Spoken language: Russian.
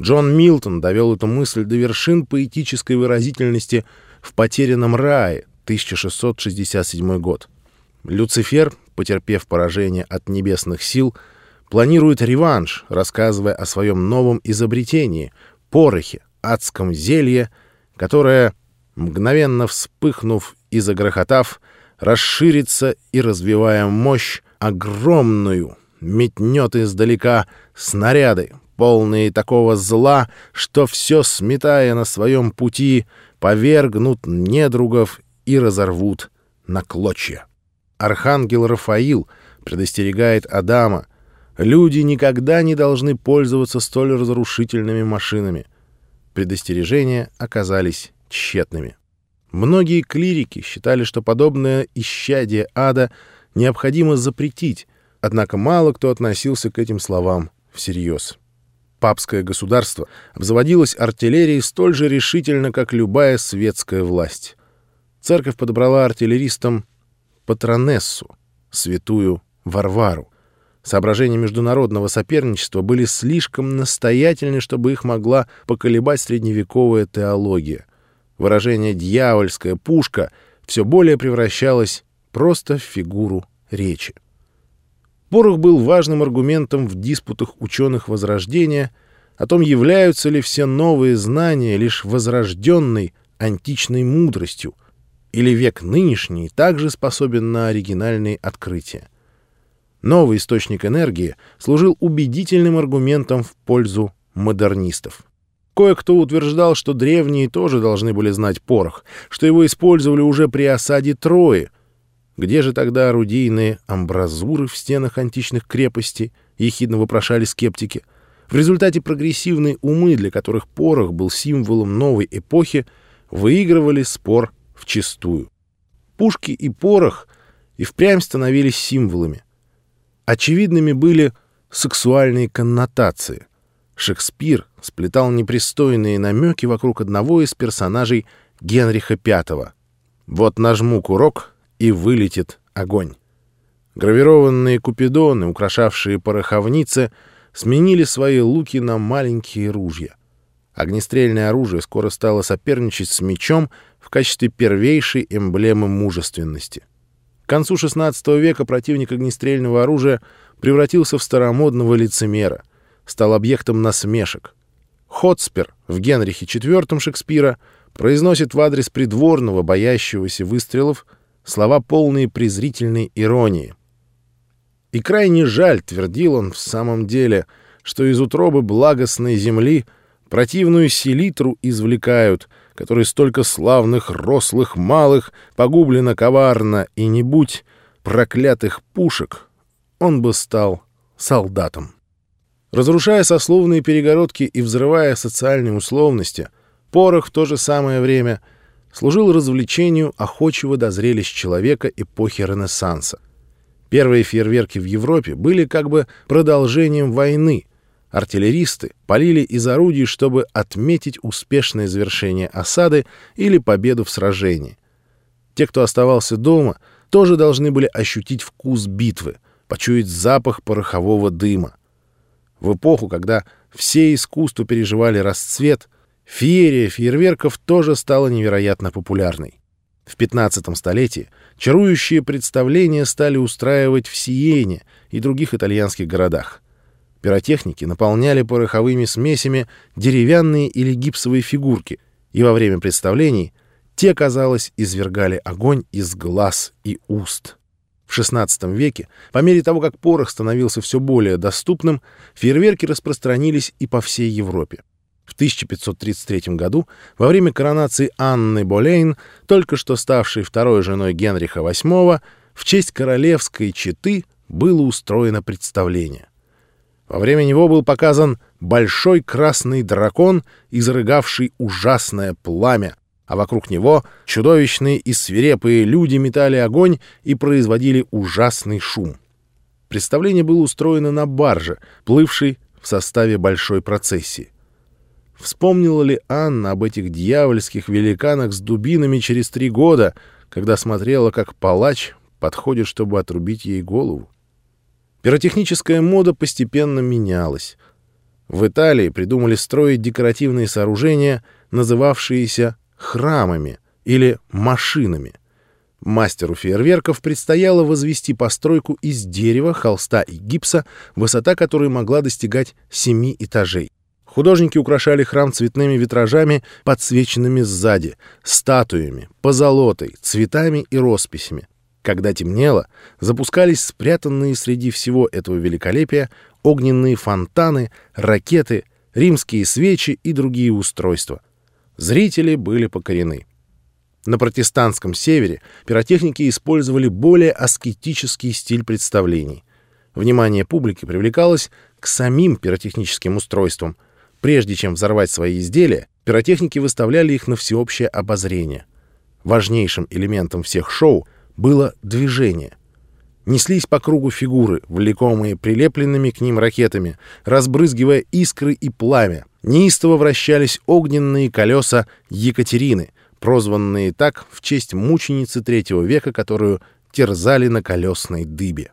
Джон Милтон довел эту мысль до вершин поэтической выразительности в «Потерянном рае» 1667 год. Люцифер, потерпев поражение от небесных сил, планирует реванш, рассказывая о своем новом изобретении — порохе, адском зелье, которое, мгновенно вспыхнув и загрохотав, расширится и, развивая мощь, огромную, метнет издалека снаряды, полные такого зла, что все сметая на своем пути, повергнут недругов и разорвут на клочья. Архангел Рафаил предостерегает Адама, люди никогда не должны пользоваться столь разрушительными машинами. Предостережения оказались тщетными. Многие клирики считали, что подобное исчадие ада необходимо запретить, однако мало кто относился к этим словам всерьез. Папское государство обзаводилось артиллерией столь же решительно, как любая светская власть. Церковь подобрала артиллеристам патронессу, святую Варвару. Соображения международного соперничества были слишком настоятельны, чтобы их могла поколебать средневековая теология. Выражение «дьявольская пушка» все более превращалось просто в фигуру речи. Порох был важным аргументом в диспутах ученых Возрождения о том, являются ли все новые знания лишь возрожденной античной мудростью, или век нынешний также способен на оригинальные открытия. Новый источник энергии служил убедительным аргументом в пользу модернистов. Кое-кто утверждал, что древние тоже должны были знать порох, что его использовали уже при осаде Трои, где же тогда орудийные амбразуры в стенах античных крепостей, ехидно вопрошали скептики. В результате прогрессивные умы, для которых порох был символом новой эпохи, выигрывали спор вчистую. Пушки и порох и впрямь становились символами. Очевидными были сексуальные коннотации. Шекспир сплетал непристойные намеки вокруг одного из персонажей Генриха V. Вот нажму курок — и вылетит огонь. Гравированные купидоны, украшавшие пороховницы, сменили свои луки на маленькие ружья. Огнестрельное оружие скоро стало соперничать с мечом в качестве первейшей эмблемы мужественности. К концу XVI века противник огнестрельного оружия превратился в старомодного лицемера, стал объектом насмешек. Хотспер в Генрихе IV Шекспира произносит в адрес придворного, боящегося выстрелов, слова полные презрительной иронии. И крайне жаль, твердил он в самом деле, что из утробы благостной земли противную селитру извлекают, которой столько славных, рослых, малых погублено коварно, и не будь проклятых пушек, он бы стал солдатом. Разрушая сословные перегородки и взрывая социальные условности, порох в то же самое время — служил развлечению охочего до зрелищ человека эпохи Ренессанса. Первые фейерверки в Европе были как бы продолжением войны. Артиллеристы полили из орудий, чтобы отметить успешное завершение осады или победу в сражении. Те, кто оставался дома, тоже должны были ощутить вкус битвы, почуять запах порохового дыма. В эпоху, когда все искусства переживали расцвет, Феерия фейерверков тоже стала невероятно популярной. В 15 столетии чарующие представления стали устраивать в Сиене и других итальянских городах. Пиротехники наполняли пороховыми смесями деревянные или гипсовые фигурки, и во время представлений те, казалось, извергали огонь из глаз и уст. В XVI веке, по мере того, как порох становился все более доступным, фейерверки распространились и по всей Европе. В 1533 году, во время коронации Анны Болейн, только что ставшей второй женой Генриха VIII, в честь королевской четы было устроено представление. Во время него был показан большой красный дракон, изрыгавший ужасное пламя, а вокруг него чудовищные и свирепые люди метали огонь и производили ужасный шум. Представление было устроено на барже, плывшей в составе большой процессии. Вспомнила ли Анна об этих дьявольских великанах с дубинами через три года, когда смотрела, как палач подходит, чтобы отрубить ей голову? Пиротехническая мода постепенно менялась. В Италии придумали строить декоративные сооружения, называвшиеся храмами или машинами. Мастеру фейерверков предстояло возвести постройку из дерева, холста и гипса, высота которой могла достигать семи этажей. Художники украшали храм цветными витражами, подсвеченными сзади, статуями, позолотой, цветами и росписями. Когда темнело, запускались спрятанные среди всего этого великолепия огненные фонтаны, ракеты, римские свечи и другие устройства. Зрители были покорены. На протестантском севере пиротехники использовали более аскетический стиль представлений. Внимание публики привлекалось к самим пиротехническим устройствам, Прежде чем взорвать свои изделия, пиротехники выставляли их на всеобщее обозрение. Важнейшим элементом всех шоу было движение. Неслись по кругу фигуры, влекомые прилепленными к ним ракетами, разбрызгивая искры и пламя. Неистово вращались огненные колеса Екатерины, прозванные так в честь мученицы третьего века, которую терзали на колесной дыбе.